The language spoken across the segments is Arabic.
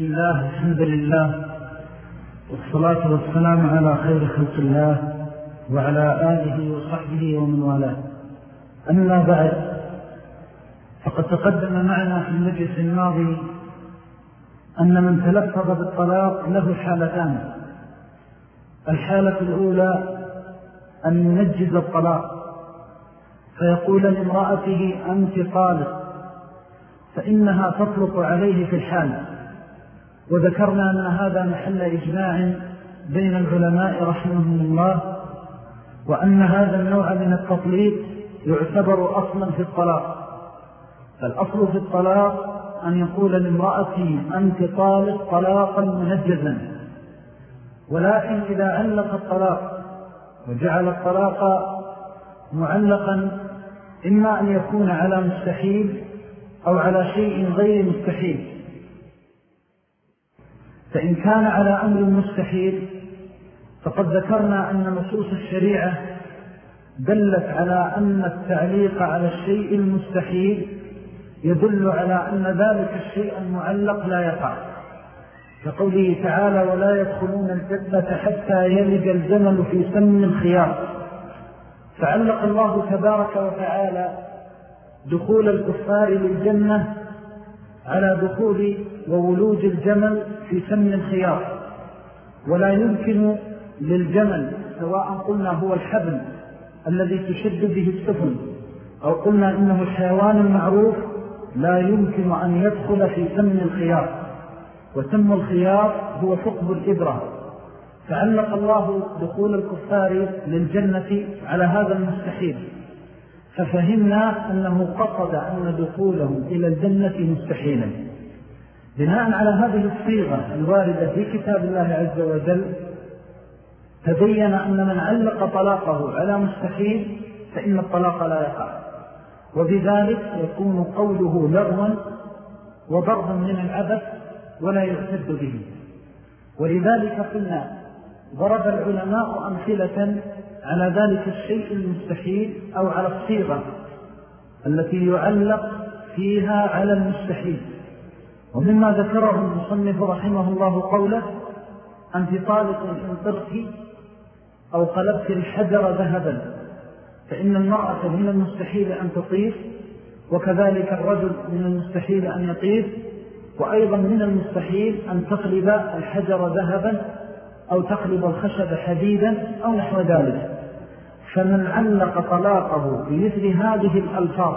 بسم الله الحمد لله والصلاة والسلام على خير خلق الله وعلى آله وصحبه ومن والاه. أما بعد فقد تقدم معنا في المجلس الماضي أن من تلفظ بالطلاق له حالتان. الحالة الأولى أن ينجز الطلاق فيقول لامرأته أنت طالق فإنها تطلق عليه في الحال. وذكرنا أن هذا محل إجماع بين العلماء رحمهم الله وأن هذا النوع من التطليق يعتبر أصلا في الطلاق. فالأصل في الطلاق أن يقول لامرأته أنت طالق طلاقا منجزا. ولكن إذا علق الطلاق وجعل الطلاق معلقا إما أن يكون على مستحيل أو على شيء غير مستحيل. فإن كان على أمر مستحيل فقد ذكرنا أن نصوص الشريعة دلت على أن التعليق على الشيء المستحيل يدل على أن ذلك الشيء المعلق لا يقع. كقوله تعالى ولا يدخلون الجنة حتى يلج الجمل في سن الخيار. فعلق الله تبارك وتعالى دخول الكفار للجنة على دخول وولوج الجمل في سن الخيار ولا يمكن للجمل سواء قلنا هو الحبل الذي تشد به السفن أو قلنا إنه الحيوان المعروف لا يمكن أن يدخل في سن الخيار وسم الخيار هو ثقب الإبرة. فعلق الله دخول الكفار للجنة على هذا المستحيل. ففهمنا أنه قصد أن دخولهم إلى الجنة مستحيلا. بناء على هذه الصيغة الواردة في كتاب الله عز وجل تبين أن من علق طلاقه على مستحيل فإن الطلاق لا يقع. وبذلك يكون قوله لغوا وضربا من العبث ولا يعتد به. ولذلك قلنا ضرب العلماء أمثلة على ذلك الشيء المستحيل أو على الصيغة التي يعلق فيها على المستحيل. ومما ذكره المصنف رحمه الله قوله أنت طالق إن طرق أو قلبت الحجر ذهبا فإن المرأة من المستحيل أن تطيف وكذلك الرجل من المستحيل أن يطيف وأيضا من المستحيل أن تقلب الحجر ذهبا أو تقلب الخشب حديدا أو نحو ذلك. فمن علق طلاقه بمثل هذه الألفاظ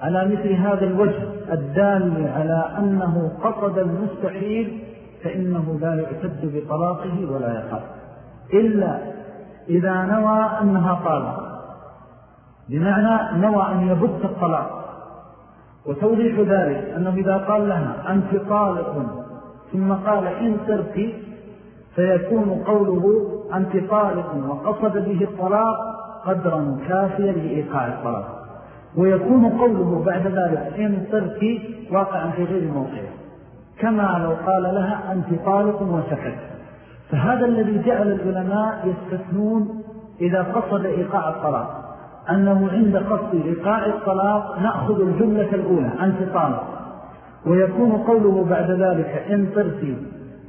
على مثل هذا الوجه الدال على أنه قصد المستحيل فإنه لا يعتد بطلاقه ولا يقع إلا إذا نوى أنها طالق. بمعنى نوى أن يبد الطلاق. وتوضيح ذلك أنه إذا قال لها أنت طالق ثم قال إن تركي فيكون قوله أنت طالق وقصد به الطلاق قدرا كافيا لإيقاع الطلاق. ويكون قوله بعد ذلك إن تركي واقعا في غير موقعه كما لو قال لها أنت طالق وسكت. فهذا الذي جعل العلماء يستثنون إذا قصد إيقاع الطلاق. أنه عند قصد إيقاع الطلاق نأخذ الجملة الأولى أنت طالق ويكون قوله بعد ذلك إن تركي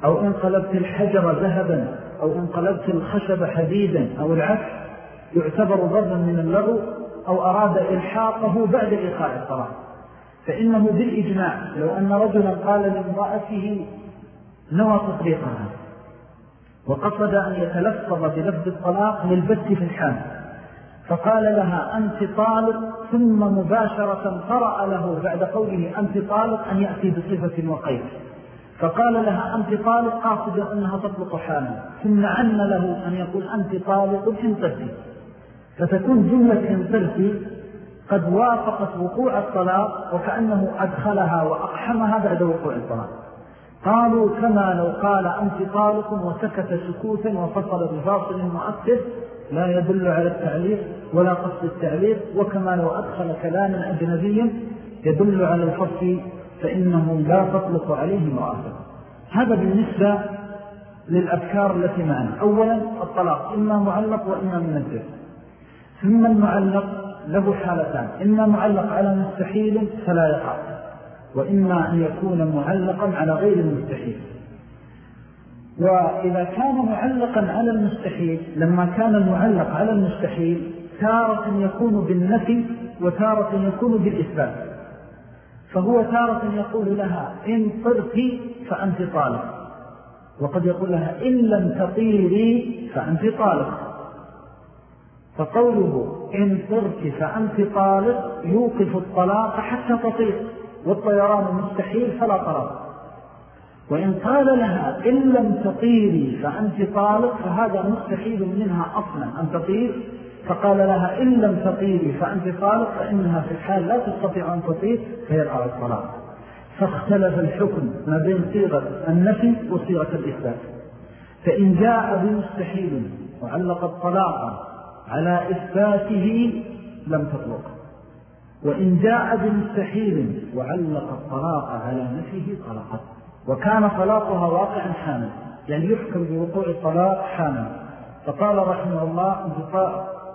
أو إن قلبت الحجر ذهبا أو إن قلبت الخشب حديدا أو العكس يعتبر ضربا من اللغو أو أراد إلحاقه بعد إيقاع الطلاق فإنه بالإجماع لو أن رجلا قال لامرأته نوى تطريقها وقصد أن يتلفظ بلفظ الطلاق للبت في الحال. فقال لها أنت طالق. ثم مباشرة قرأ له بعد قوله أنت طالق أن يأتي بصفة وقيد. فقال لها أنت طالق؟ قاصد أنها تطلق حالا ثم عن له أن يقول أنت طالق انترتي فتكون جملة انترتي قد وافقت وقوع الطلاق وكأنه أدخلها وأقحمها بعد وقوع الطلاق. قالوا كما لو قال أنت طالق وسكت سكوتا وفصل بفاصل مؤثر لا يدل على التعليق ولا قصد التعليق وكما لو أدخل كلاما أجنبيا يدل على الفصل فإنه لا تطلق عليه مؤاخذة هذا بالنسبة للأفكار التي معنا. أولا الطلاق إما معلق وإما منزل ثم المعلق له حالتان. إما معلق على مستحيل فلا يقع وإما أن يكون معلقا على غير المستحيل وإذا كان معلقا على المستحيل لما كان المعلق على المستحيل تارة يكون بالنفي وتارة يكون بالإثبات. فهو تارة يقول لها إن طرت فأنت طالق. وقد يقول لها إن لم تطيري فأنت طالق. فقوله إن طرت فأنت طالق يوقف الطلاق حتى تطير والطيران مستحيل فلا طلاق. وإن قال لها إن لم تطيري فأنت طالق فهذا مستحيل منها أصلا أن تطير فقال لها إن لم تطيري فأنت طالق فإنها في الحال لا تستطيع أن تطير فيرعى الطلاق فاختلف الحكم ما بين صيغة النفي وصيغة الإثبات. فإن جاء بمستحيل وعلق الطلاق على إثباته لم تطلق. وإن جاء بمستحيل وعلق الطلاق على نفيه طلقت. وكان طلاقها واقعا حاما يعني يحكم بوقوع الطلاق حاما فقال رحمه الله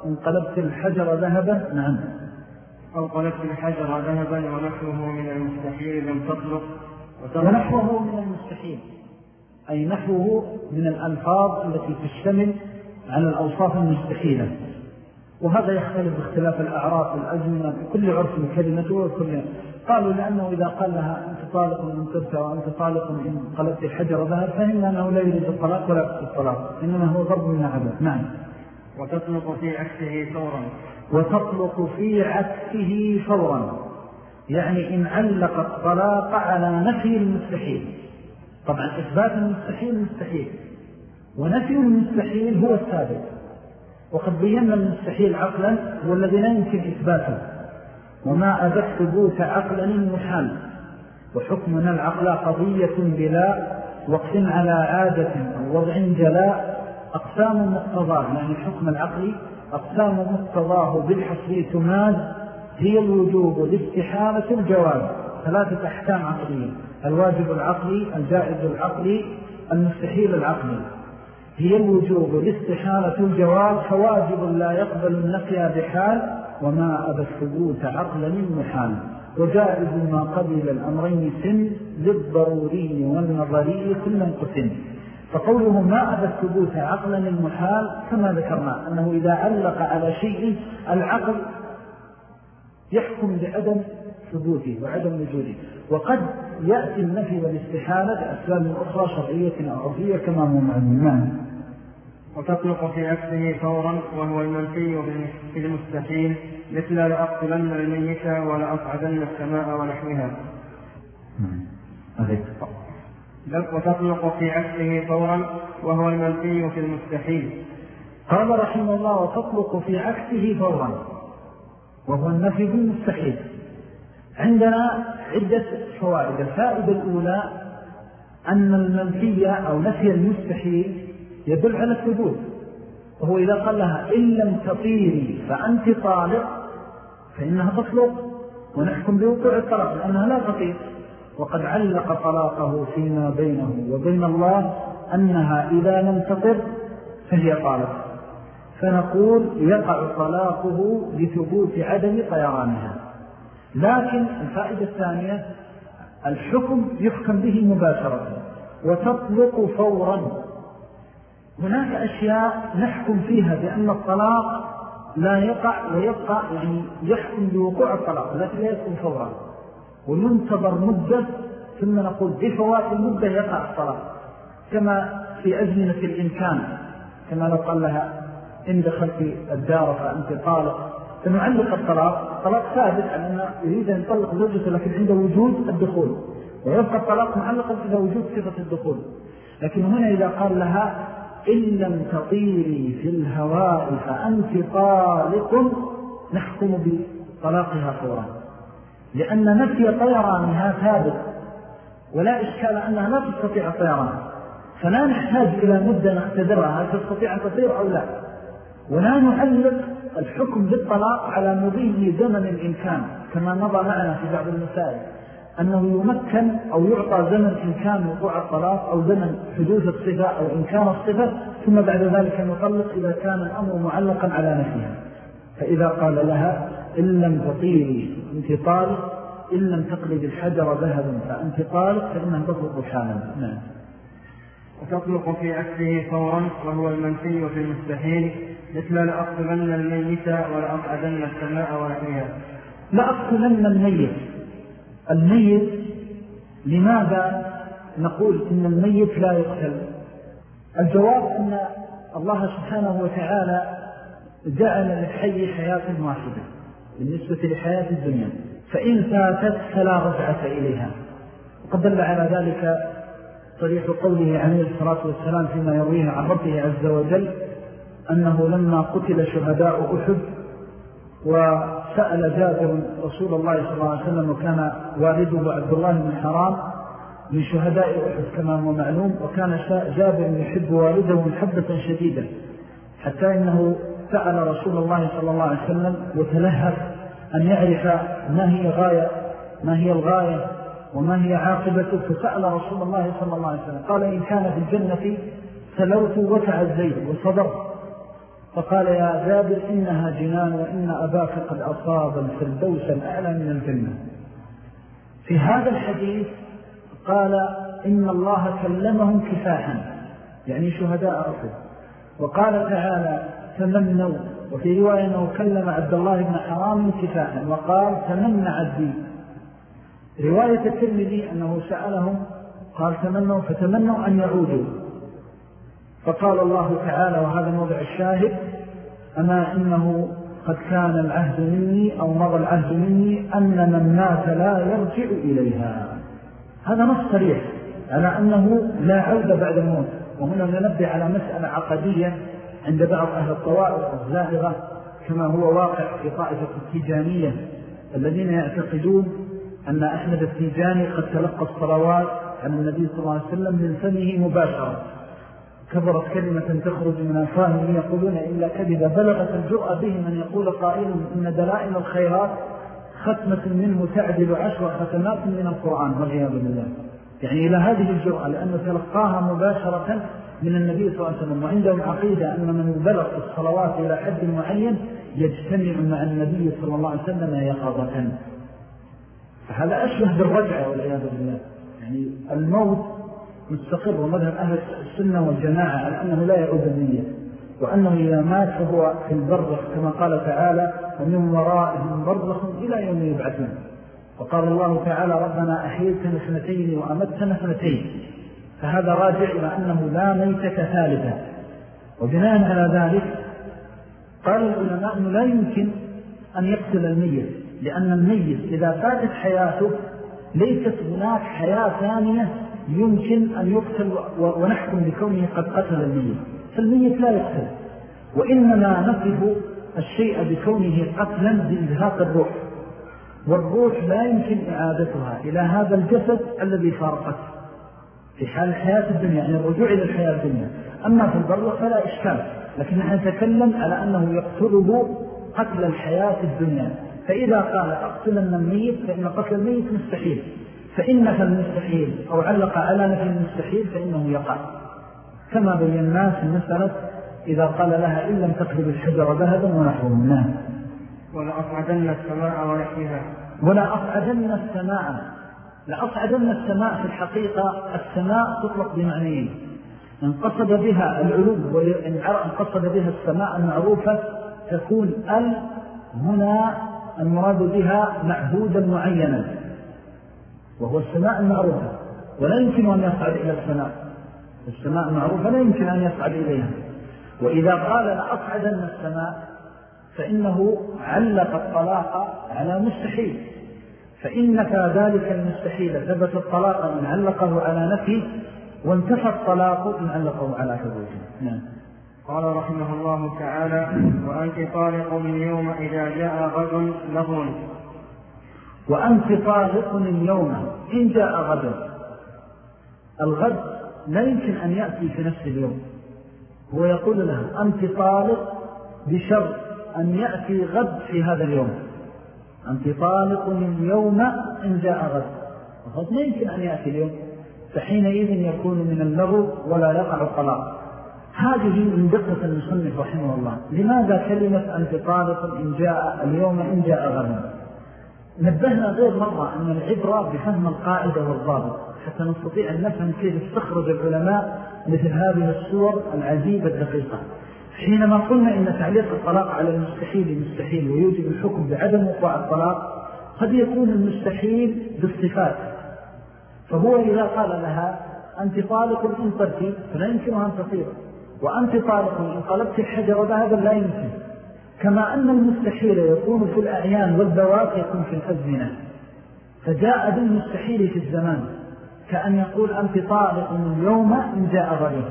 انقلبت الحجر ذهبا نعم. أو قلبت الحجر ذهبا ونحوه من المستحيل لم تطلق ونحوه من المستحيل. أي نحوه من الألفاظ التي تشتمل على الأوصاف المستحيلة. وهذا يختلف باختلاف الأعراف والأزمنة بكل عرف كلمته وكل. قالوا لأنه إذا قال لها أنت طالق من تركة وأنت طالق من قلبت الحجر ذهب فإن أنه لا يريد الطلاق ولا يقصد الطلاق إنما هو ضرب من عبد نعم. وتطلق في عكسه فورا وتطلق في عكسه فورا يعني إن علق الطلاق على نفي المستحيل طبعا إثبات المستحيل مستحيل. ونفي المستحيل هو الثابت. وقد بينا المستحيل عقلا هو الذي لا يمكن إثباته. وما أبت ثبوت عقلا المحال وحكمنا العقل قضية بلا وقت على عادة أو وضع جلاء. أقسام مقتضاه يعني حكم العقل أقسام مقتضاه بالحصري تماز هي الوجوب والاستحالة الجواز. ثلاثة أحكام عقلية الواجب العقلي الجائز العقلي المستحيل العقلي. هي الوجوب والاستحالة الجواز فواجب لا يقبل النقيا بحال وما أبى الثبوت عقلا المحال وجائز ما قبل الأمرين سن للضروري والنظري كل قسم فقوله ما أبى الثبوت عقلا المحال كما ذكرنا أنه إذا علق على شيء العقل يحكم بعدم ثبوته وعدم وجوده وقد يأتي النفي والاستحالة بأسباب أخرى شرعية أو عرفية كما هو معلومان وتطلق في عكسه فورا وهو المنفي في المستحيل مثل لأقتلن الميت ولأصعدن السماء ونحوها. وتطلق في عكسه فورا وهو المنفي في المستحيل. قال رحمه الله وتطلق في عكسه فورا وهو النفي في المستحيل. عندنا عدة فوائد. الفائدة الأولى أن المنفي أو نفي المستحيل يدل على الثبوت. وهو إذا قال لها إن لم تطيري فأنت طالق فإنها تطلق. ونحكم بوقوع الطلاق لأنها لا تطير وقد علق طلاقه فيما بينه وبين الله أنها إذا لم تطر فهي طالق. فنقول يقع طلاقه لثبوت عدم طيرانها. لكن الفائدة الثانية الحكم يحكم به مباشرة وتطلق فورا. هناك أشياء نحكم فيها بأن الطلاق لا يقع ويبقى يعني يحكم بوقوع الطلاق لكن لا يكون فورا. وينتظر مدة ثم نقول بفوات المدة يقع الطلاق كما في أزمنة الإمكان كما لو قال لها إن دخلت الدار فأنت طالق. فنعلق الطلاق الطلاق ثابت على أنه يريد أن يطلق زوجته لكن عنده وجود الدخول. ويبقى الطلاق معلقا إذا وجود صفة الدخول. لكن هنا إذا قال لها إن لم تطيري في الهواء فأنت طالق نحكم بطلاقها فورا. لأن نفي طيرانها ثابت ولا إشكال أنها لا تستطيع الطيران فلا نحتاج إلى مدة نختبرها هل تستطيع أن تطير أو لا. ولا نعلق الحكم بالطلاق على مضي زمن الإمكان كما مضى معنا في بعض المسائل. أنه يمكن أو يعطى زمن إمكان وقوع الطلاق أو زمن حدوث الصفة أو إمكان الصفة ثم بعد ذلك نطلق إذا كان الأمر معلقا على نفسها فإذا قال لها إن لم تطيري أنت طالق إن لم تقلب الحجر ذهبا فأنت طالق فإنها تطلق حالا. نعم. وتطلق في أكله فورا وهو المنفي في المستحيل. مثل لأقتلن الميت ولأقعدن السماء ونحوها لأقتلن الميت. الميت لماذا نقول إن الميت لا يقتل؟ الجواب أن الله سبحانه وتعالى جعل للحي حياة واحدة. بالنسبة لحياة الدنيا. فإن فاتت فلا رجعة إليها. وقد دل على ذلك صريح قوله عليه الصلاة والسلام فيما يرويه عن ربه عز وجل أنه لما قتل شهداء أحد وسأل جابر رسول الله صلى الله عليه وسلم وكان والده عبد الله بن حرام من شهداء أحد كما هو معلوم وكان جابر يحب والده محبة شديدة حتى إنه سأل رسول الله صلى الله عليه وسلم وتلهف أن يعرف ما هي غاية ما هي الغاية وما هي عاقبته فسأل رسول الله صلى الله عليه وسلم. قال إن كان في الجنة سلوت وكع الزيت وصبر فقال يا جابر إنها جنان وإن أباك قد أصاب الفردوس الأعلى من الجنة. في هذا الحديث قال إن الله كلمهم كفاحا. يعني شهداء أرض وقال تعالى تمنوا وفي رواية أنه كلم عبد الله بن حرام كفاحا وقال تمنى عبدي رواية الترمذي أنه سألهم قال تمنوا فتمنوا أن يعودوا. فقال الله تعالى وهذا موضع الشاهد أما إنه قد كان العهد مني أو مضى العهد مني أن من مات لا يرجع إليها. هذا نص صريح على أنه لا عودة بعد الموت. وهنا ننبه على مسألة عقدية عند بعض أهل الطوائف الزائغة كما هو واقع في طائفة التيجانية الذين يعتقدون أن أحمد التيجاني قد تلقى الصلوات عن النبي صلى الله عليه وسلم من فمه مباشرة. كبرت كلمة تخرج من أفواههم يقولون إلا كذبة بلغت الجرأة بهم أن يقول قائل إن دلائل الخيرات ختمة منه تعدل عشر ختمات من القرآن والعياذ بالله. يعني إلى هذه الجرأة لأنه تلقاها مباشرة من النبي صلى الله عليه وسلم وعندهم عقيدة أن من بلغ الصلوات إلى حد معين يجتمع مع النبي صلى الله عليه وسلم يقظة. فهذا أشبه بالرجعة والعياذ بالله. يعني الموت مستقر ومذهب أهل السنة والجماعة على أنه لا يعود النية وأنه إذا مات فهو في البرخ كما قال تعالى ومن ورائهم برخ إلى يوم يبعثون وقال الله تعالى ربنا أحيلتنا سنتين وأمتنا سنتين فهذا راجع إلى أنه لا ميتة ثالثة. وبناء على ذلك قال العلماء أنه لا يمكن أن يقتل الميت لأن الميت إذا فاتت حياته ليست هناك حياة ثانية يمكن أن يقتل ونحكم بكونه قد قتل الميت. فالميت لا يقتل وإنما نصف الشيء بكونه قتلا بإزهاق الروح. والروح لا يمكن إعادتها إلى هذا الجسد الذي فارقته. في حال الحياة الدنيا يعني الرجوع إلى الحياة الدنيا. أما في البر فلا إشكال. لكن نحن نتكلم على أنه يقتله قتل الحياة الدنيا. فإذا قال أقتلن الميت فإن قتل الميت مستحيل. فإن نفى المستحيل أو علق على نفى المستحيل فإنه يقع. كما بينا في المسألة إذا قال لها إن لم تقلب الحجر ذهبا ونحوه نعم ولأصعدن السماء ونحيها ولأصعدن السماء. لأصعدن السماء في الحقيقة السماء تطلق بمعنيين. إن قصد بها العلوم وإن قصد بها السماء المعروفة تكون ال هنا المراد بها معهودا معينا وهو السماء المعروفة. ولا يمكن أن يصعد إلى السماء. السماء المعروفة لا يمكن أن يصعد إليها. وإذا قال لأصعدن السماء فإنه علق الطلاق على مستحيل. فإن نفى ذلك المستحيل. ثبت الطلاق من علقه على نفي وانتفى الطلاق من علقه على ثبوته نعم. قال رحمه الله تعالى وأنت طالق اليوم إذا جاء غد لغو وأنت طالق اليوم إن جاء غدا الغد لا يمكن أن يأتي في نفس اليوم. هو يقول له أنت طالق بشر أن يأتي غد في هذا اليوم. أنت طالق اليوم إن جاء غد. الغد لا يمكن أن يأتي اليوم؟ فحينئذ يكون من اللغو ولا يقع الطلاق. هذه من دقة المصنف رحمه الله. لماذا كلمة أنت طالق إن جاء اليوم إن جاء غدا نبهنا غير مرة أن العبرة بفهم القاعدة والضابط. حتى نستطيع أن نفهم كيف استخرج العلماء مثل هذه الصور العجيبة الدقيقة. حينما قلنا إن تعليق الطلاق على المستحيل مستحيل ويوجد الحكم بعدم وقوع الطلاق قد يكون المستحيل بالصفات. فهو إذا قال لها أنت طالق إن طرتي فلا يمكنها أن تطير وأنت طالق إن طلبت الحجر ذهبا لا يمكن. كما أن المستحيل يكون في الأعيان والذوات يكون في الأزمنة. فجاء بالمستحيل في الزمان كأن يقول أنت طالق اليوم إن جاء غريب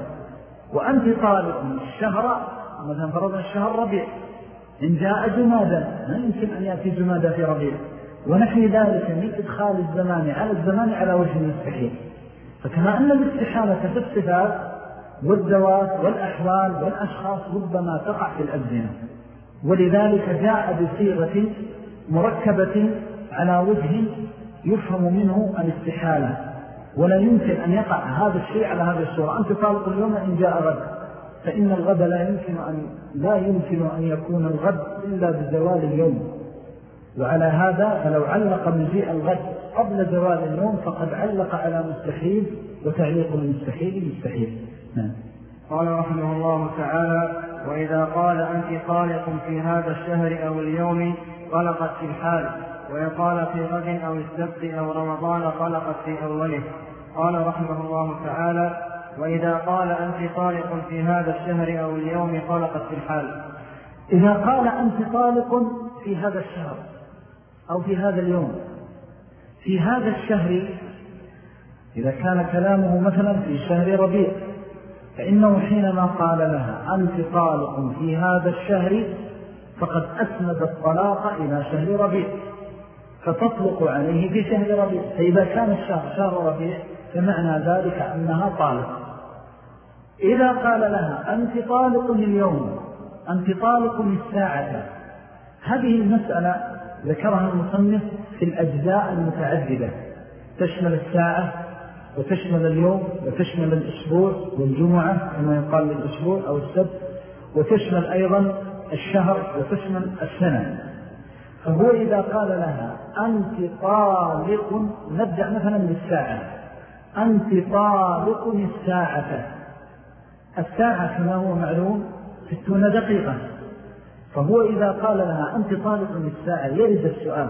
وأنت طالق الشهر مثلا فرضنا الشهر ربيع إن جاء جمادا لا يمكن أن يأتي جمادا في ربيع. ونحن ذلك من إدخال الزمان على الزمان على وجه المستحيل فكما أن الاستحالة في الصفات والذوات والأحوال والأشخاص ربما تقع في الأبزنة ولذلك جاء بصيغة مركبة على وجه يفهم منه الاستحالة. ولا يمكن أن يقع هذا الشيء على هذه الصورة. أنت طالق اليوم إن جاء غد. فإن الغد لا يمكن أن, لا يمكن أن يكون الغد إلا بزوال اليوم. وعلى هذا فلو علق مجيء الغد قبل زوال اليوم فقد علق على مستحيل وتعليق المستحيل مستحيل. نعم. قال رحمه الله تعالى وإذا قال أنت طالق في هذا الشهر أو اليوم طلقت في الحال ويقال في غد أو السبت أو رمضان طلقت في أوله. قال رحمه الله تعالى وإذا قال أنت طالق في هذا الشهر أو اليوم طلقت في الحال. إذا قال أنت طالق في هذا الشهر أو في هذا اليوم. في هذا الشهر إذا كان كلامه مثلا في شهر ربيع فإنه حينما قال لها أنت طالق في هذا الشهر فقد أسند الطلاق إلى شهر ربيع. فتطلق عليه في شهر ربيع. فإذا كان الشهر شهر ربيع فمعنى ذلك أنها طالق إذا قال لها أنت طالق اليوم أنت طالق الساعة. هذه المسألة ذكرها المصنف في الأجزاء المتعددة. تشمل الساعة وتشمل اليوم وتشمل الأسبوع والجمعة كما يقال للأسبوع أو السبت. وتشمل أيضا الشهر وتشمل السنة. فهو إذا قال لها أنت طالق نبدأ مثلا بالساعة. أنت طالق الساعة. الساعة كما هو معلوم ستون دقيقة. فهو إذا قال لها أنت طالق الساعة يرد السؤال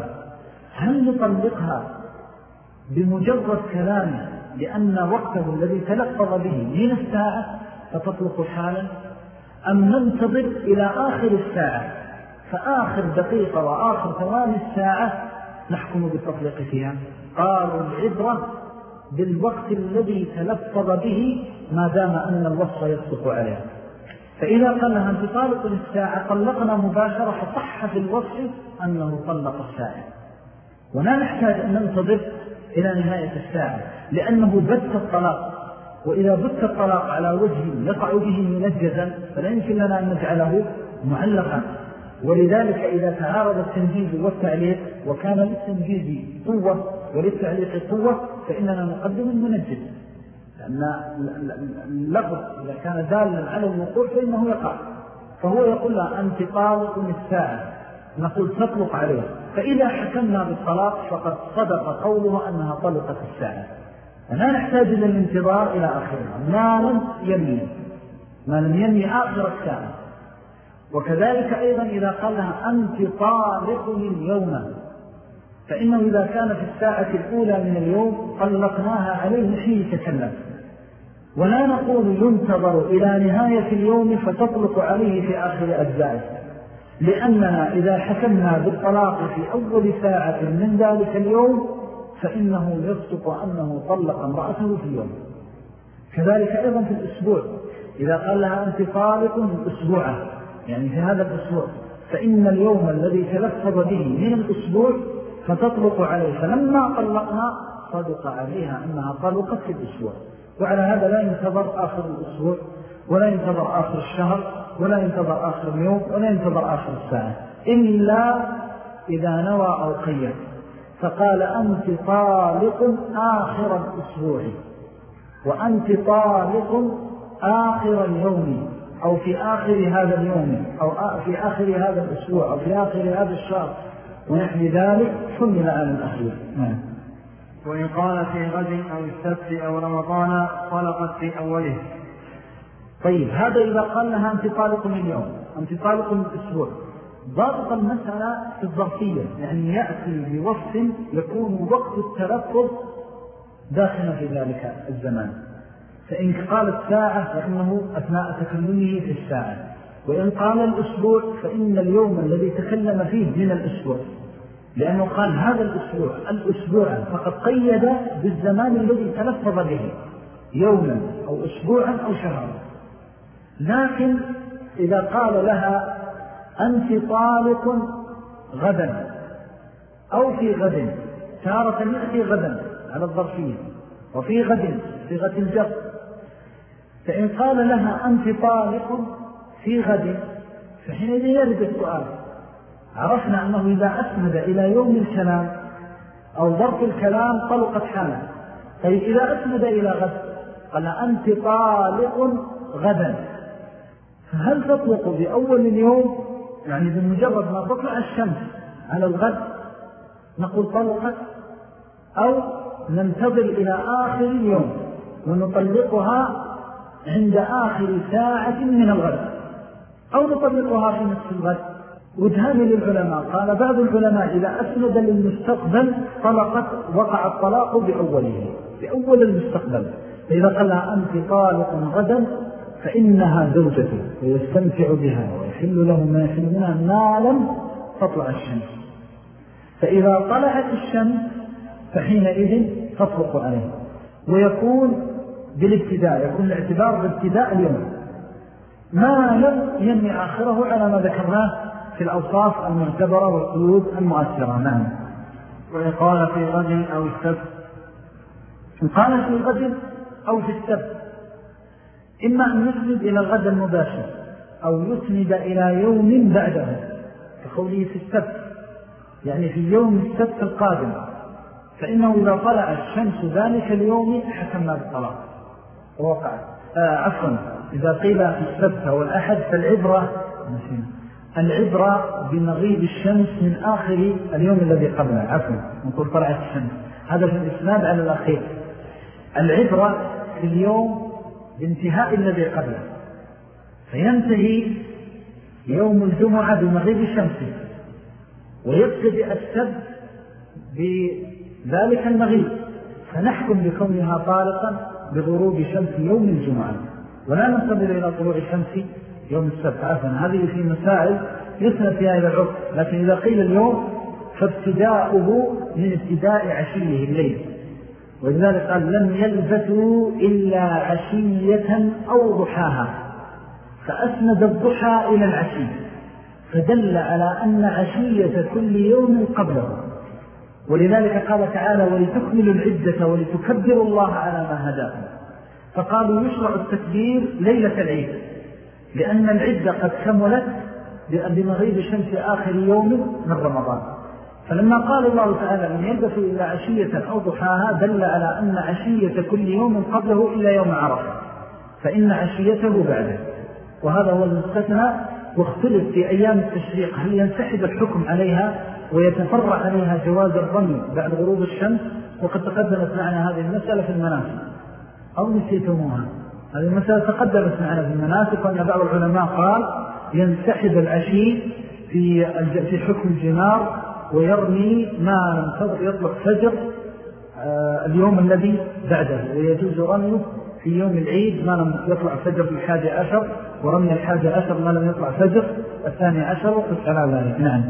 هل نطلقها بمجرد كلامه لأن وقته الذي تلقض به من الساعة فتطلق حالا؟ أم ننتظر إلى آخر الساعة؟ فآخر دقيقة وآخر ثواني الساعة نحكم بالتطليق فيها قالوا العبرة بالوقت الذي تلفظ به ما دام أن الوصف يصدق عليها فإذا قال لها أنت طالق الساعة طلقنا مباشرة فصح في الوصف أنه طلق الساعة. ولا نحتاج أن ننتظر إلى نهاية الساعة لأنه بث الطلاق. وإذا بث الطلاق على وجه يقع به منجزا فلا يمكن لنا أن نجعله معلقا. ولذلك إذا تعارض التنجيز والتعليق وكان للتنجيز قوة وللتعليق قوة فإننا نقدم المنجز لأن اللفظ إذا كان دالا على الوقوع فإنه يقع. فهو يقول لها أنت طالق الساعة. نقول تطلق عليه فإذا حكمنا بالطلاق فقد صدق قوله أنها طلقت الساعة. فلا نحتاج إلى الانتظار إلى آخرها. ما لم يمي ما لم يمي آخر الساعة. وكذلك أيضا إذا قال لها أنت طالق اليوم. فإنه إذا كان في الساعة الأولى من اليوم طلقناها عليه حين يتكلم. ولا نقول ينتظر إلى نهاية اليوم فتطلق عليه في آخر أجزائه. لأننا إذا حكمنا بالطلاق في أول ساعة من ذلك اليوم فإنه يصدق أنه طلق امرأته في اليوم. كذلك أيضا في الأسبوع. إذا قال لها أنت طالق أسبوعه يعني في هذا الأسبوع. فإن اليوم الذي تلفظ به من الأسبوع فتطلق عليه. فلما طلقنا صدق عليها أنها طلقت في الأسبوع. وعلى هذا لا ينتظر آخر الأسبوع ولا ينتظر آخر الشهر ولا ينتظر آخر اليوم ولا ينتظر آخر الساعة. إلا إذا نوى أو قيم فقال أنت طالق آخر الأسبوع وأنت طالق آخر اليوم أو في آخر هذا اليوم أو في آخر هذا الأسبوع أو في آخر هذا الشهر. ونحن ذلك حمل على الأخير نعم. وإن قال في غد أو السبت أو رمضان طلقت في أوله. طيب هذا إذا قال لها أنت طالق من اليوم أنت طالق من الأسبوع ضابط المسألة في الظرفية يعني يأتي بوصف يكون وقت التلفظ داخل في ذلك الزمان. فإن قال الساعة فإنه أثناء تكلمه في الساعة. وإن قال الأسبوع فإن اليوم الذي تكلم فيه من الأسبوع. لأنه قال هذا الأسبوع الأسبوع فقد قيد بالزمان الذي تلفظ به يوما أو أسبوعا أو شهرا. لكن إذا قال لها أنت طالق غدا أو في غد تارة يأتي غدا على الظرفية وفي غد صيغة الجر. فإن قال لها أنت طالق في غد فحينئذ يرد السؤال عرفنا أنه إذا أسند إلى يوم الكلام أو ظرف الكلام طلقت حالا. طيب إذا أسند إلى غد قال أنت طالق غدا. فهل تطلق بأول اليوم؟ يعني بمجرد ما تطلع الشمس على الغد نقول طلقت أو ننتظر إلى آخر اليوم ونطلقها عند آخر ساعة من الغد. أو نطلقها في نصف الغد وجهان للعلماء. قال بعض العلماء إذا أسند للمستقبل طلقت وقع الطلاق بأوله. بأول المستقبل. فإذا قال أنت طالق غدا فإنها زوجته ويستمتع بها ويحل له ما يحل منها ما لم تطلع الشمس. فإذا طلعت الشمس فحينئذ تطلق عليه. ويكون بالابتداء يكون الاعتبار بابتداء اليوم. ما لم ينمي آخره على ما ذكرناه في الأوصاف المعتبرة والقلوب المؤثرة. نعم. وإن قال في غد أو السبت. إن قال في غد أو في السبت. إما أن يسند إلى الغد المباشر أو يسند إلى يوم بعده كقوله في السبت يعني في يوم السبت القادم. فإنه إذا طلع الشمس ذلك اليوم حكمنا بالطلاق ووقع آه عفوا إذا قيل السبت أو الأحد فالعبرة العبرة بمغيب الشمس من آخر اليوم الذي قبله. عفوا نقول طلعت الشمس. هذا في الإسناد على الأخير. العبرة في اليوم بانتهاء الذي قبله. فينتهي يوم الجمعة بمغيب الشمس. ويبتدئ السبت بذلك المغيب. فنحكم بكونها طارقا بغروب شمس يوم الجمعة. ولا ننتظر إلى طلوع الشمس يوم السبت. عفوا هذه في مسائل يسنى فيها إلى العرف. لكن إذا قيل اليوم فابتداؤه من ابتداء عشيه الليل. ولذلك قال لم يلبثوا إلا عشية أو ضحاها. فأسند الضحى إلى العشي. فدل على أن عشية كل يوم قبله. ولذلك قال تعالى ولتكملوا العدة ولتكبروا الله على ما هداكم. فقالوا يشرع التكبير ليلة العيد لأن العدة قد كملت بمغيب شمس آخر يوم من رمضان. فلما قال الله تعالى من يلبث إلى عشية أو ضحاها دل على أن عشية كل يوم قبله إلا يوم عرفة فإن عشيته بعده. وهذا هو المستثنى واختلف في أيام التشريق هل ينسحب الحكم عليها؟ ويتفرع عليها جواز الرمي بعد غروب الشمس وقد تقدمت معنا هذه المسألة في المناسك. أو نسيتموها. هذه المسألة تقدمت معنا في المناسك وأن بعض العلماء قال ينسحب العشي في في حكم الجنار ويرمي ما لم يطلق فجر آه، اليوم الذي بعده. ويجوز رميه في يوم العيد ما لم يطلع فجر في الحادي عشر ورمي الحادي عشر ما لم يطلع فجر الثاني عشر على ذلك نعم.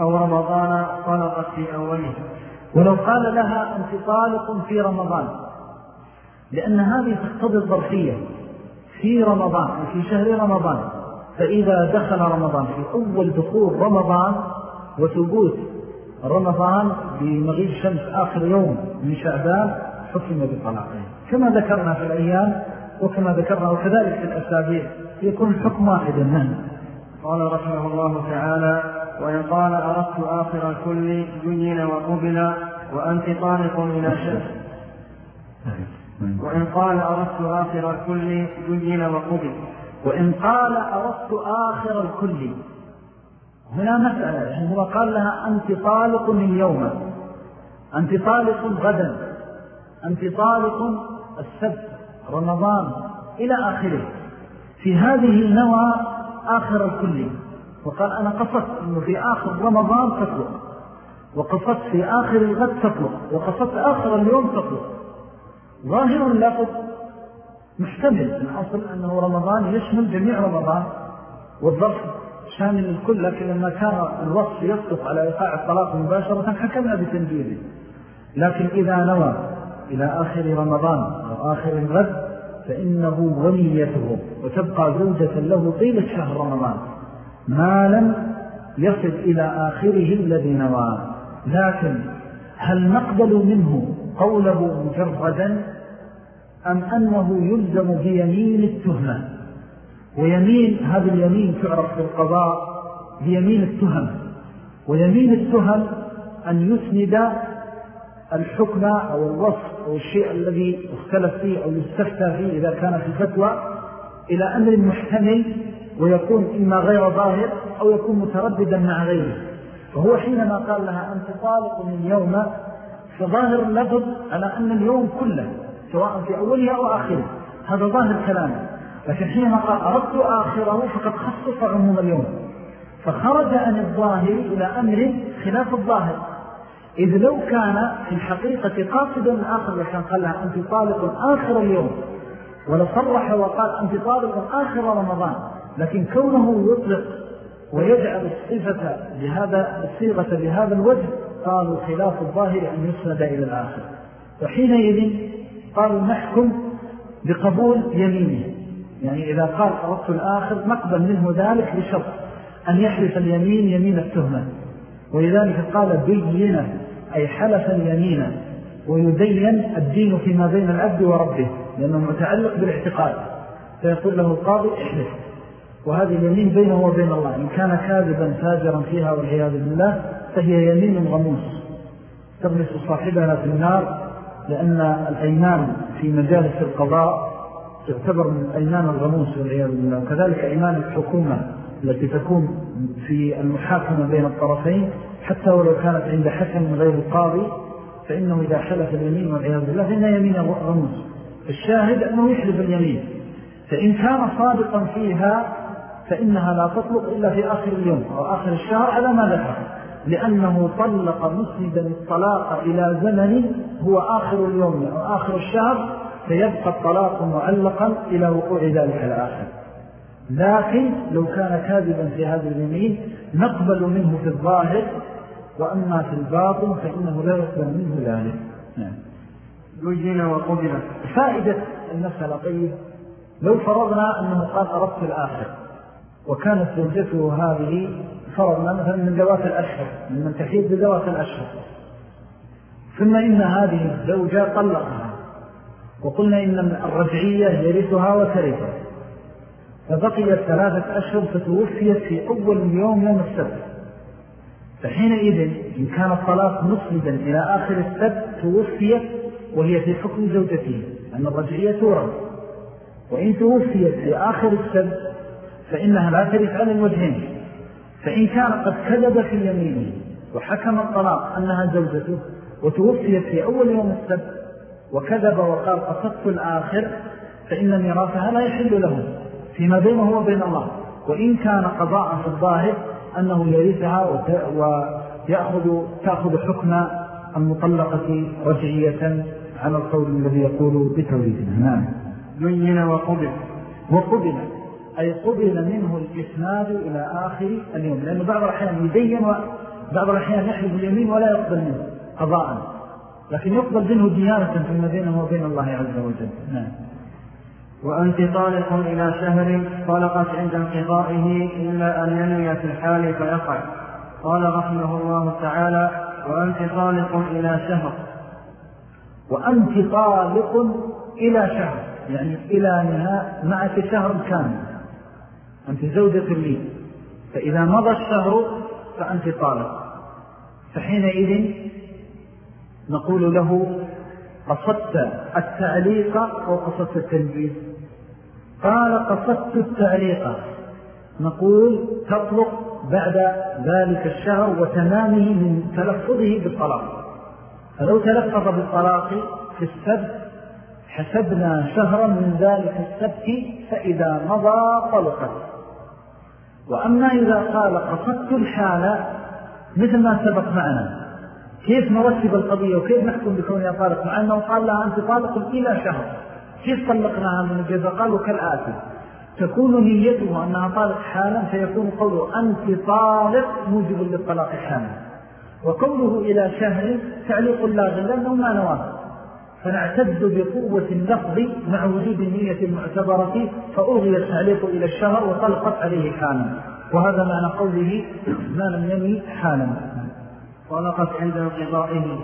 أو رمضان طلقت في أوله. ولو قال لها أنت طالق في رمضان. لأن هذه تقتضي الظرفية في رمضان في شهر رمضان. فإذا دخل رمضان في أول دخول رمضان وثبوت رمضان بمغيب شمس آخر يوم من شعبان حكم بطلاقه. كما ذكرنا في الأيام وكما ذكرنا وكذلك في الأسابيع يكون الحكم واحدا نعم قال رحمه الله تعالى وإن قال أردت آخر الكل جين وقبل وأنت طالق من الشمس وإن قال أردت آخر الكل جين وقبل وإن قال أردت آخر الكل. هنا مسألة يعني هو قال لها أنت طالق اليوم أنت طالق غدا. أنت طالق السبت رمضان إلى آخره. في هذه النوى آخر الكلية وقال أنا قصدت أنه في آخر رمضان تطلق وقصدت في آخر الغد تطلق وقصدت آخر اليوم تطلق ظاهر اللفظ محتمل من أصل أنه رمضان يشمل جميع رمضان. والظرف شامل الكل لكن لما كان الوصف يصدق على إيقاع الطلاق مباشرة حكمنا بتنجيله لكن إذا نوى إلى آخر رمضان وآخر الغد فإنه وليته وتبقى زوجة له طيلة شهر رمضان. ما لم يصل إلى آخره الذي نوى. لكن هل نقبل منه قوله مجردا أم أنه يلزم بيمين التهمة؟ ويمين هذا اليمين تعرف في القضاء بيمين التهم. ويمين التهم أن يسند الحكم أو الوصف أو الشيء الذي اختلف فيه أو يستفتى فيه إذا كان في فتوى إلى أمر محتمل ويكون إما غير ظاهر أو يكون مترددا مع غيره. فهو حينما قال لها أنت طالق من يوم فظاهر اللفظ على أن اليوم كله سواء في أوله أو آخره. هذا ظاهر كلامه. لكن حينما قال أردت آخره فقد خصص عموم اليوم. فخرج عن الظاهر إلى أمر خلاف الظاهر. إذ لو كان في الحقيقة قاصدا آخر لكان قال لها أنت طالق آخر اليوم. ولصرح وقال أنت طالق آخر رمضان. لكن كونه يطلق ويجعل الصفة بهذا الصيغة بهذا الوجه قالوا خلاف الظاهر أن يسند إلى الآخر. وحينئذ قالوا نحكم بقبول يمينه. يعني إذا قال أردت الآخر نقبل منه ذلك بشرط أن يحرف اليمين يمين التهمة. ولذلك قال بينا أي حلف اليمين ويدين الدين فيما بين العبد وربه لأنه متعلق بالاعتقاد. فيقول له القاضي احلف. وهذه اليمين بينه وبين الله إن كان كاذبا فاجرا فيها والعياذ بالله فهي يمين غموس تغمس صاحبها في النار لأن الأيمان في مجالس القضاء تعتبر من الأيمان الغموس والعياذ بالله. وكذلك أيمان الحكومة التي تكون في المحاكمة بين الطرفين حتى ولو كانت عند حكم غير القاضي فإنه إذا حلف اليمين والعياذ بالله فإنها يمين غموس الشاهد أنه يحلف اليمين. فإن كان صادقا فيها فإنها لا تطلق إلا في آخر اليوم أو آخر الشهر على ما ذكر. لأنه طلق مسندا الطلاق إلى زمن هو آخر اليوم أو آخر الشهر فيبقى الطلاق معلقا إلى وقوع ذلك الآخر. لكن لو كان كاذبا في هذا اليمين نقبل منه في الظاهر وأما في الباطن فإنه لا يقبل منه ذلك. نعم. لجن وقبل. فائدة المسألة طيب لو فرضنا أنه قال أردت الآخر وكانت زوجته هذه فرضنا مثلا من ذوات الأشهر من تحيد بذوات الأشهر ثم إن هذه الزوجة طلقها وقلنا إن الرجعية يرثها وترثها فبقيت ثلاثة أشهر فتوفيت في أول يوم يوم السبت. فحينئذ إن كان الطلاق مسندا إلى آخر السبت توفيت وهي في حكم زوجته أن الرجعية تورد. وإن توفيت في آخر السبت فإنها لا ترث على الوجهين. فإن كان قد كذب في يمينه وحكم الطلاق أنها زوجته وتوفيت في أول يوم السبت وكذب وقال قصدت الآخر فإن ميراثها لا يحل له فيما بينه وبين الله. وإن كان قضاء في الظاهر أنه يرثها ويأخذ تأخذ حكم المطلقة رجعية على القول الذي يقول بتوليدها نعم. بين وقبل. وقبل. أي قبل منه الإسناد إلى آخر اليوم. لأنه بعض الأحيان يدين وبعض الأحيان يحلف اليمين ولا يقبل منه قضاء. لكن يقبل منه ديانة فيما بينه وبين الله عز وجل. نعم. وأنت طالق إلى شهر طلقت عند انقضائه إلا أن ينوي في الحال فيقع. قال رحمه الله تعالى وأنت طالق إلى شهر. وأنت طالق إلى شهر يعني إلى نهاء معك شهر كامل. أنت زوجة لي. فإذا مضى الشهر فأنت طالق. فحينئذ نقول له قصدت التعليق أو قصدت التنجيز قال قصدت التعليق. نقول تطلق بعد ذلك الشهر وتمامه من تلفظه بالطلاق. فلو تلفظ بالطلاق في السبت حسبنا شهرا من ذلك السبت فإذا مضى طلقت وأما إذا قال قصدت الحالة مثل ما سبق معنا كيف نرتب القضية وكيف نحكم بكونها طالق مع أنه قال لها أنت طالق إلى شهر. كيف طلقناها من الجزء قالوا كالآتي. تكون نيته أنها طالق حالا فيكون قوله أنت طالق موجب للطلاق حالا. وقوله إلى شهر تعليق لا لأنه ما نواه فنعتد بقوة اللفظ مع وجود النية المعتبرة فألغي التعليق إلى الشهر وطلقت عليه حالا. وهذا معنى قوله ما لم يمي حالا. طلقت عند انقضائه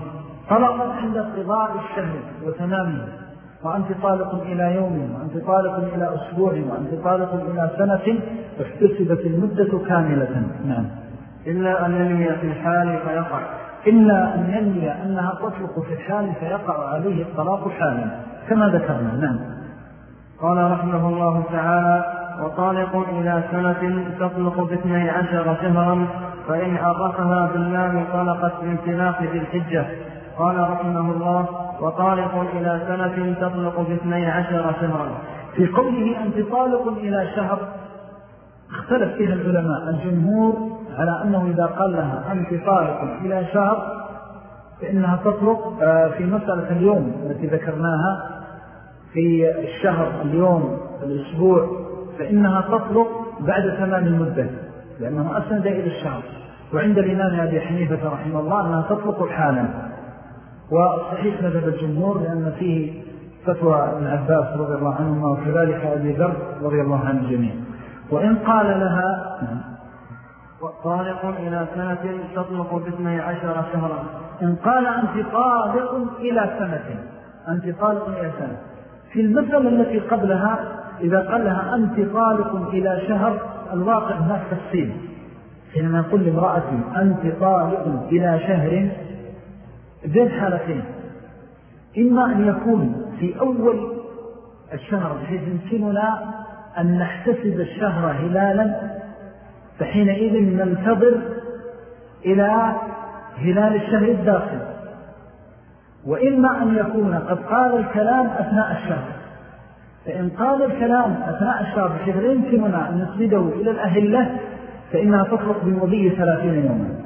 طلقت عند انقضاء الشهر وتمامه وأنت طالق إلى يوم وأنت طالق إلى أسبوع وأنت طالق إلى سنة احتسبت المدة كاملة. نعم. إلا أن ينمي في الحال فيقع. إلا أن ينمي أنها تطلق في الحال فيقع عليه الطلاق حالا كما ذكرنا. نعم. قال رحمه الله تعالى وطالق إلى سنة تطلق باثني عشر شهرا فإن عرفها باللام طلقت بانسلاخ ذي الحجة. قال رحمه الله وطالق إلى سنة تطلق باثني عشر شهرا. في قوله أنت طالق إلى شهر اختلف فيها العلماء الجمهور على أنه إذا قال لها أنت طالق إلى شهر فإنها تطلق آه، في مسألة اليوم التي ذكرناها. في الشهر اليوم الأسبوع فإنها تطلق بعد ثمان المدة لأنه أسند إلى الشهر. وعند الإمام أبي حنيفة رحمه الله أنها تطلق حالا. وصحيح مذهب الجمهور لأن فيه فتوى ابن عباس رضي الله عنهما وكذلك أبي ذر رضي الله عن الجميع وإن قال لها طالق إلى سنة تطلق باثني عشر شهرا. إن قال أنت طالق إلى سنة أنت طالق إلى سنة. في المثل التي قبلها إذا قال لها أنت طالق إلى شهر الواقع هناك تفصيل. حينما يقول لامرأتي أنت طالق إلى شهر بين حالتين إما أن يكون في أول الشهر بحيث يمكننا أن نحتسب الشهر هلالا فحينئذ ننتظر إلى هلال الشهر الداخل. وإما أن يكون قد قال الكلام أثناء الشهر. فإن قال الكلام أثناء الشهر بحيث يمكننا أن نسنده إلى الأهلة فإنها تطلق بمضي ثلاثين يوما.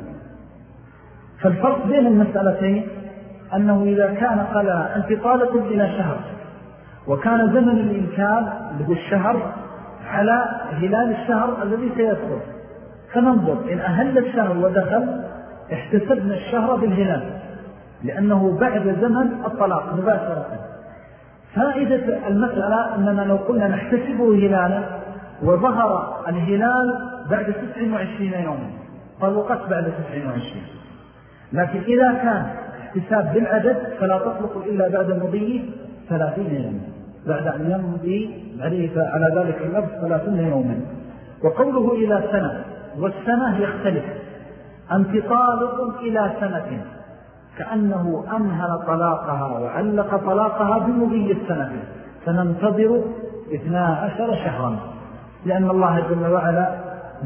فالفرق بين المسألتين أنه إذا كان قال أنت طالق إلى شهر وكان زمن الإمكان بالشهر على هلال الشهر الذي سيدخل. فننظر إن أهل الشهر ودخل احتسبنا الشهر بالهلال لأنه بعد زمن الطلاق مباشرة. فائدة المسألة أننا لو قلنا نحتسبه هلالا وظهر الهلال بعد 29 يوما طلقت بعد 29 لكن إذا كان احتساب بالعدد فلا تطلق إلا بعد مضي 30 يوما. بعد أن يمضي عليه على ذلك اللفظ 30 يوما. وقوله إلى سنة والسنة يختلف. أنت طالق إلى سنة. كأنه أنهل طلاقها وعلق طلاقها بمضي السنة. فننتظر اثنى عشر شهرا. لأن الله جل وعلا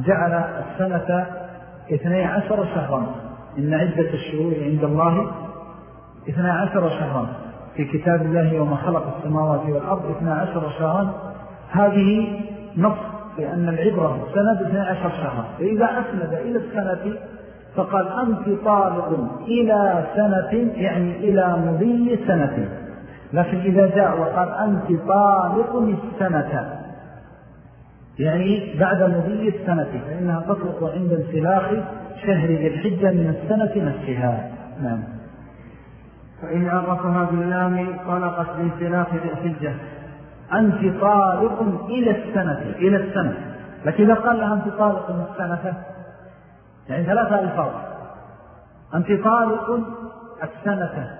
جعل السنة اثنى عشر شهرا. إن عدة الشهور عند الله اثنى عشر شهرا. في كتاب الله يوم خلق السماوات والأرض اثنى عشر شهرا. هذه نص لأن العبرة سند اثنى عشر شهرا. فإذا أسند إلى السنة فقال أنت طالق إلى سنة يعني إلى مضي سنة. لكن إذا جاء وقال أنت طالق السنة يعني بعد مضي السنة فإنها تطلق عند انسلاخ شهر ذي الحجة من السنة نفسها. نعم. فإن عرفها باللام طلقت بانسلاخ ذي الحجة. أنت طالق إلى السنة إلى السنة. لكن إذا قال لها أنت طالق من السنة يعني ثلاثة ألفاظ. أنت طالق السنة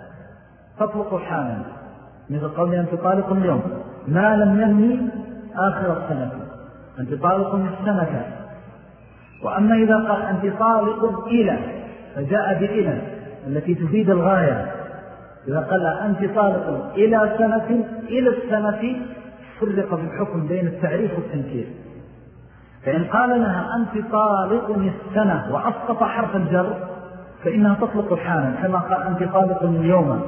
تطلق حالا. مثل قولي أنت طالق اليوم. ما لم ينمي آخر السنة. أنت طالق السنة. وأما إذا قال أنت طالق إلى فجاء بإلى التي تفيد الغاية. إذا قال أنت طالق إلى سنة إلى السنة فرق بالحكم بين التعريف والتنكير. فإن قال لها أنت طالق السنة وأسقط حرف الجر فإنها تطلق حالا كما قال أنت طالق اليوم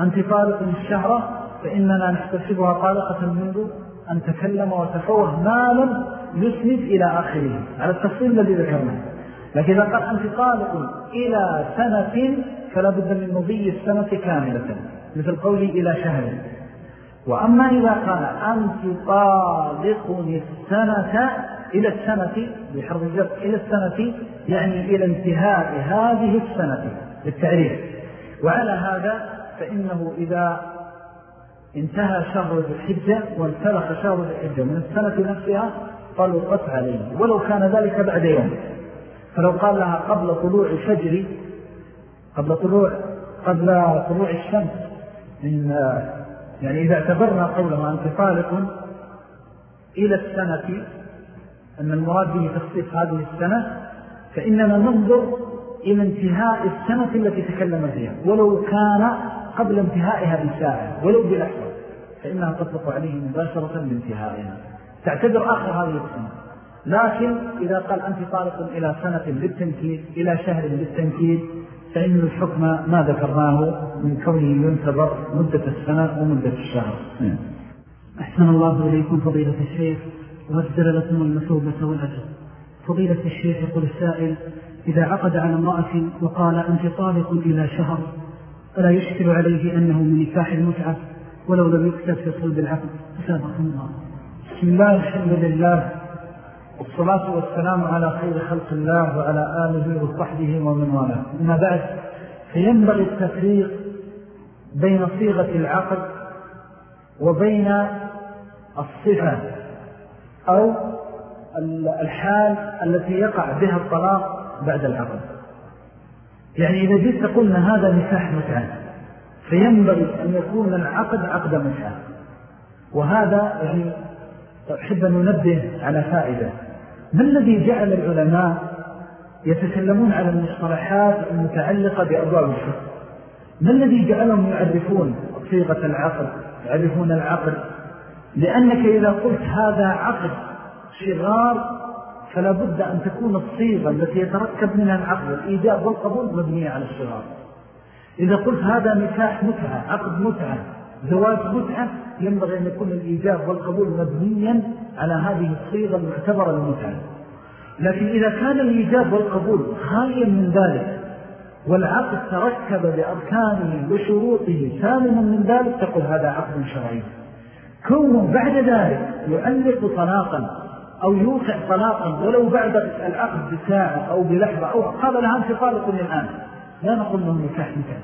أنت طالق الشهر فإننا نحتسبها طالقة منذ أن تكلم وتفوه ما لم يسند إلى آخره. على التفصيل الذي ذكرناه. لكن إذا قال أنت طالق إلى سنة فلا بد من مضي السنة كاملة مثل قولي إلى شهر. وأما إذا قال أنت طالق السنة إلى السنة بحرف الجر إلى السنة يعني إلى انتهاء هذه السنة للتعريف. وعلى هذا فإنه إذا انتهى شهر الحجة وانتلخ شهر الحجة. من السنة نفسها طلقت عليه ولو كان ذلك بعد يوم. فلو قال لها قبل طلوع الفجر قبل طلوع قبل طلوع الشمس من يعني إذا اعتبرنا قوله أنت طالق إلى السنة أن المراد به تخصيص هذه السنة فإننا ننظر إلى انتهاء السنة التي تكلم فيها. ولو كان قبل انتهائها بساعة ولو بلحظة فإنها تطلق عليه مباشرة بانتهائها. تعتبر آخر هذه السنة. لكن إذا قال أنت طالق إلى سنة بالتنكيد إلى شهر بالتنكيد فإن الحكم ما ذكرناه من كونه ينتظر مدة السنة ومدة الشهر. أحسن الله إليكم فضيلة الشيخ وأجدر لكم المثوبة والأجر. فضيلة الشيخ يقول السائل إذا عقد على امرأة وقال أنت طالق إلى شهر فلا يشكل عليه أنه من نكاح المتعة ولو لم يكتب في صلب العقد. أسابقكم الله. بسم الله الحمد لله والصلاة والسلام على خير خلق الله وعلى آله وصحبه ومن والاه. أما بعد فينبغي التفريق بين صيغة العقد وبين الصفة أو الحال التي يقع بها الطلاق بعد العقد. يعني إذا جئت قلنا هذا نكاح متعة فينبغي أن يكون العقد عقد متعة وهذا يعني أحب أن ننبه على فائدة. ما الذي جعل العلماء يتكلمون على المصطلحات المتعلقة بأبواب الفقه؟ ما الذي جعلهم يعرفون صيغة العقد يعرفون العقد؟ لأنك إذا قلت هذا عقد شغار فلا بد أن تكون الصيغة التي يتركب منها العقد الإيجاب والقبول مبنية على الشغار إذا قلت هذا نكاح متعة عقد متعة زواج متعة ينبغي أن يكون الإيجاب والقبول مبنيا على هذه الصيغة المعتبرة للمتعة. لكن إذا كان الإيجاب والقبول خاليا من ذلك والعقد تركب بأركانه وشروطه سالما من ذلك تقول هذا عقد شرعي. كونه بعد ذلك يؤلق طلاقا أو يوقع طلاقا ولو بعد العقد بساعة أو بلحظة أو قال لها أنت طالق الآن. لا نقول له نكاح متعة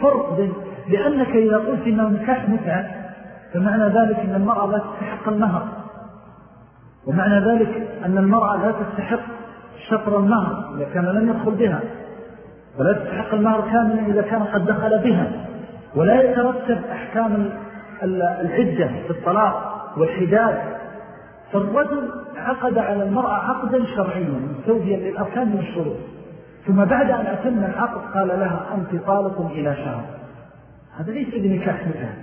فرق بين لأنك إذا قلت إنه نكاح متعة فمعنى ذلك أن المرأة لا تستحق النهر ومعنى ذلك أن المرأة لا تستحق شطر النهر إذا كان لم يدخل بها. ولا تستحق النهر كاملا إذا كان قد دخل بها. ولا يترتب أحكام العدة في الطلاق والحداد فالرجل عقد على المرأة عقدا شرعيا مستوفيا للأركان من الشروط. ثم بعد أن أتم العقد قال لها أنت طالق إلى شهر. هذا ليس بنكاح مثال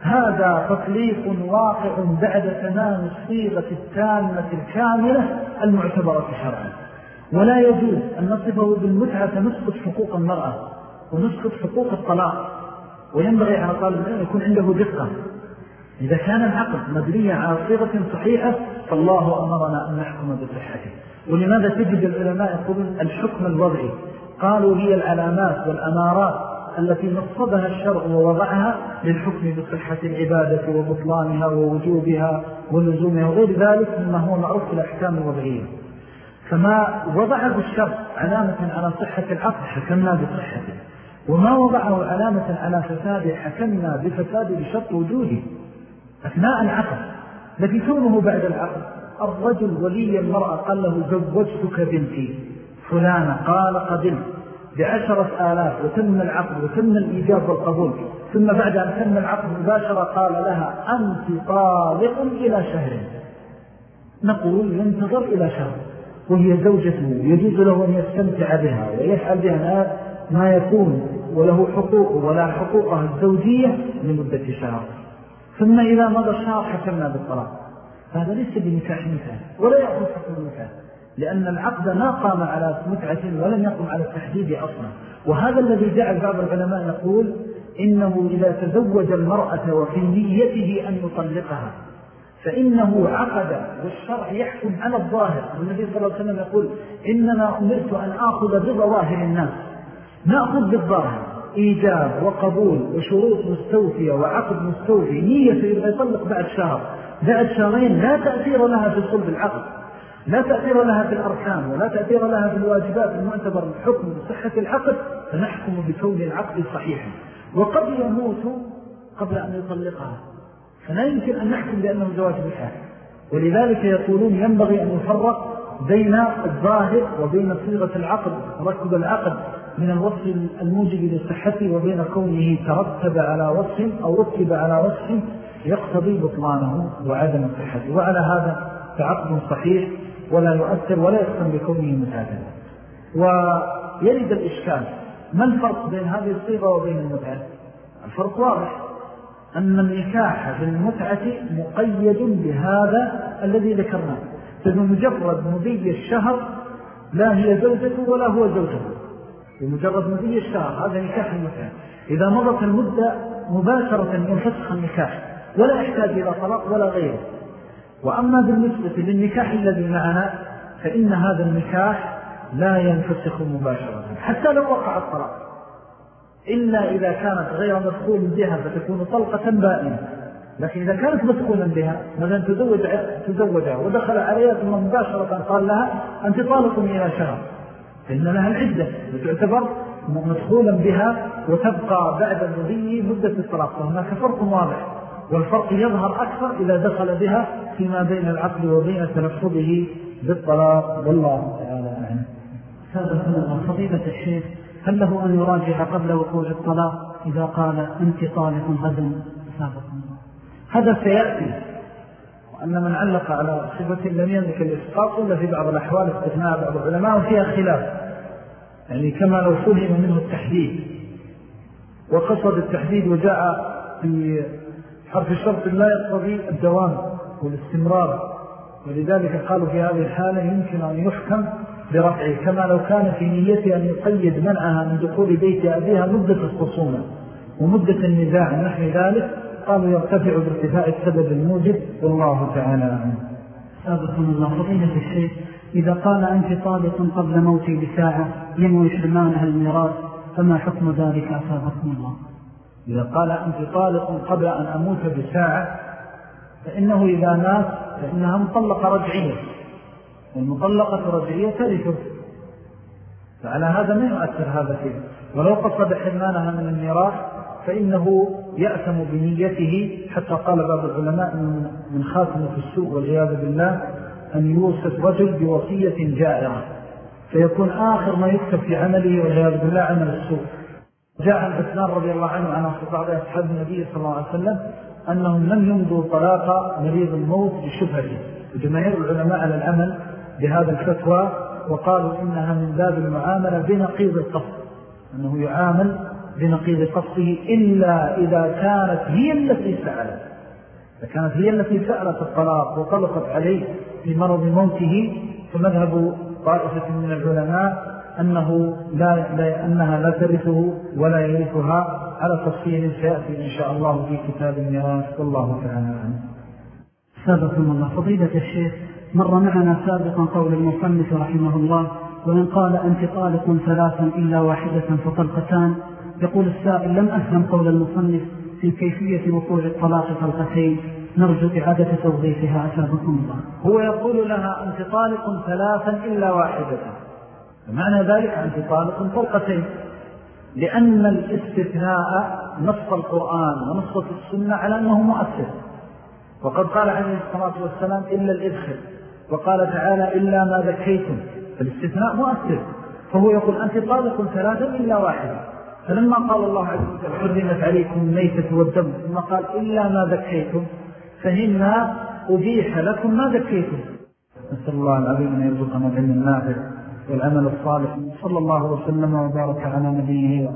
هذا تطليق واقع بعد تمام الصيغة التامة الكاملة المعتبرة شرعا. ولا يجوز أن نصفه بالمتعة نسقط حقوق المرأة ونسقط حقوق الطلاق. وينبغي على طالب العلم يكون عنده دقة. إذا كان العقد مبنيا على صيغة صحيحة فالله أمرنا أن نحكم بصحته. ولماذا تجد العلماء يقولون الحكم الوضعي؟ قالوا هي العلامات والأمارات التي نصبها الشرع ووضعها للحكم بصحة العبادة وبطلانها ووجوبها ولزومها وغير ذلك مما هو معروف في الأحكام الوضعية. فما وضعه الشرع علامة على صحة العقد حكمنا بصحته. وما وضعه علامة على فساد حكمنا بفساد بشرط وجوده. أثناء العقد لكن كونه بعد العقد. الرجل ولي المرأة قال له زوجتك بنتي. فلانة قال قدمت. بعشرة آلاف وتم العقد وتم الإيجاب والقبول. ثم بعد أن تم العقد مباشرة قال لها أنت طالق إلى شهر نقول ينتظر إلى شهر وهي زوجته يجوز له أن يستمتع بها ويفعل بها ما يكون وله حقوق ولا حقوقها الزوجية لمدة شهر. ثم إذا مضى الشهر حكمنا بالطلاق. هذا ليس بنكاح متعة ولا يأخذ حكم المتعة لأن العقد ما قام على متعة ولم يقم على التحديد أصلا. وهذا الذي جعل بعض العلماء يقول إنه إذا تزوج المرأة وفي نيته أن يطلقها فإنه عقد والشرع يحكم على الظاهر. والنبي صلى الله عليه وسلم يقول إنما أمرت أن آخذ بظواهر الناس نأخذ بالظاهر. إيجاب وقبول وشروط مستوفية وعقد مستوفي نية يبغى يطلق بعد شهر. بعد شهرين لا تأثير لها في صلب العقد لا تأثير لها في الأركان ولا تأثير لها في الواجبات المعتبر الحكم بصحة العقد فنحكم بكون العقد صحيحا. وقد يموت قبل أن يطلقها فلا يمكن أن نحكم بأنه زواج بالحال ولذلك يقولون ينبغي أن يفرق بين الظاهر وبين صيغة العقد ركب العقد. من الوصف الموجب للصحة وبين كونه ترتب على وصف أو رتب على وصف يقتضي بطلانه وعدم الصحة وعلى هذا تعقد صحيح ولا يؤثر ولا يختم بكونه متعدد ويرد الإشكال ما الفرق بين هذه الصيغة وبين المتعة؟ الفرق واضح أن النكاح في المتعة مقيد بهذا الذي ذكرناه. فبمجرد مضي الشهر لا هي زوجته ولا هو زوجته. بمجرد مضي الشهر هذا نكاح المتعة إذا مضت المدة مباشرة ينفسخ النكاح ولا يحتاج إلى طلاق ولا غيره. وأما بالنسبة للنكاح الذي معنا فإن هذا النكاح لا ينفسخ مباشرة حتى لو وقع الطلاق. إلا إذا كانت غير مدخول بها فتكون طلقة بائنة. لكن إذا كانت مدخولا بها مثلا تزوج تزوجها ودخل عليها ثم مباشرة قال لها أنت طالق إلى شهر. فإن لها العدة وتعتبر مدخولا بها وتبقى بعد المضي مدة الطلاق فهناك فرق واضح والفرق يظهر أكثر إذا دخل بها فيما بين العقل وبين تنفضه بالطلاق. والله تعالى أعلم. هذا فضيلة الشيخ. هل له أن يراجع قبل وقوع الطلاق إذا قال أنت طالق غدا سابقا. هذا سيأتي. وأن من علق على صفة لم يملك الإسقاط إلا في بعض الأحوال استثناء بعض العلماء وفيها خلاف. يعني كما لو فهم منه التحديد. وقصد التحديد وجاء في حرف الشرط لا يقتضي الدوام والاستمرار. ولذلك قالوا في هذه الحالة يمكن أن يحكم برفعه. كما لو كان في نيته أن يقيد منعها من دخول بيت أبيها مدة الخصومة ومدة النزاع نحن ذلك قالوا يرتفع بارتفاع السبب الموجب والله تعالى عنه سابقا الله فضيلة الشيخ إذا قال أنت طالق قبل موتي بساعة ينوي حرمانها الميراث فما حكم ذلك؟ أسابقكم الله. إذا قال أنت طالق قبل أن أموت بساعة فإنه إذا مات فإنها مطلقة رجعية. والمطلقة رجعية ترثه. فعلى هذا ما يؤثر هذا فيه ولو قصد حرمانها من الميراث فإنه يأثم بنيته. حتى قال بعض العلماء من خاتمة السوء والعياذ بالله أن يوصف رجل بوصية جائرة فيكون آخر ما يكتب في عمله والعياذ بالله عمل السوء جاء عن رضي الله عنه عن بعض أصحاب النبي صلى الله عليه وسلم أنهم لم يمضوا طلاق مريض الموت بشبهته وجماهير العلماء على العمل بهذا الفتوى وقالوا إنها من باب المعاملة بنقيض القصد أنه يعامل بنقيض قصده إلا إذا كانت هي التي سألت. كانت هي التي سألت الطلاق وطلقت عليه في مرض موته فمذهب طائفة من العلماء أنه لا, أنها لا ترثه ولا يرثها على تفصيل سيأتي إن شاء الله في كتاب الميراث. والله تعالى عنه الله فضيلة الشيخ مر معنا سابقا قول المصنف رحمه الله وإن قال أنت طالق ثلاثا إلا واحدة فطلقتان. يقول السائل لم أفهم قول المصنف في كيفية وقوع الطلاق طلقتين نرجو إعادة توضيحها أسابقكم الله. هو يقول لها أنت طالق ثلاثا إلا واحدة. معنى ذلك أنت طالق طلقتين. لأن الاستثناء نص القرآن ونص السنة على أنه مؤثر. وقد قال عليه الصلاة والسلام إلا الإذخر وقال تعالى إلا ما ذكيتم. فالاستثناء مؤثر. فهو يقول أنت طالق ثلاثا إلا واحدا فلما قال الله عز وجل حرمت عليكم الميتة والدم ثم قال إلا ما ذكيتم فهنا أبيح لكم ما ذكيتم. نسأل الله العظيم أن يرزقنا العلم النافع والعمل الصالح. صلى الله وسلم وبارك على نبيه